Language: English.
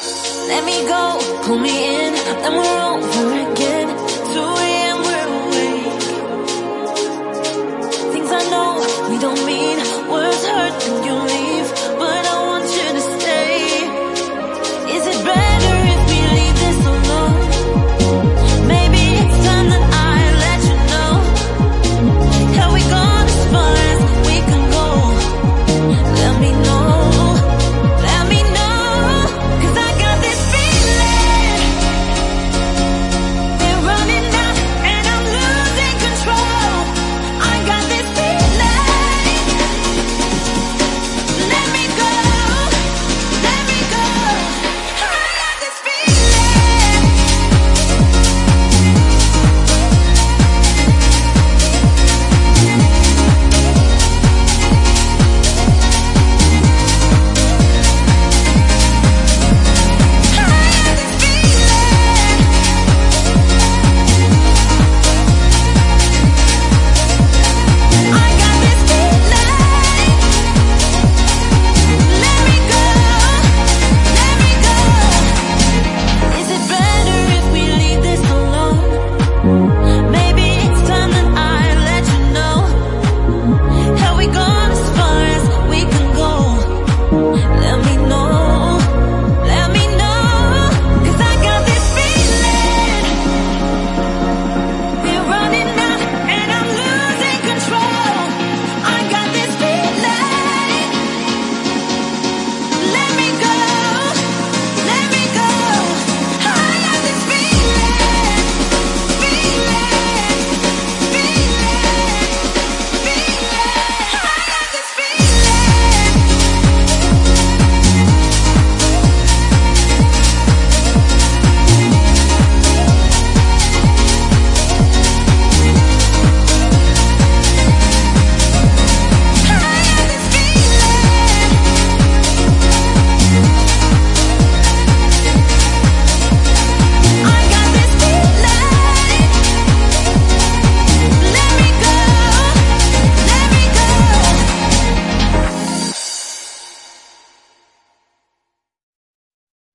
Let me go, pull me in, then we're over again. 2 a.m. we're awake. Things I know we don't mean, words hurt and you.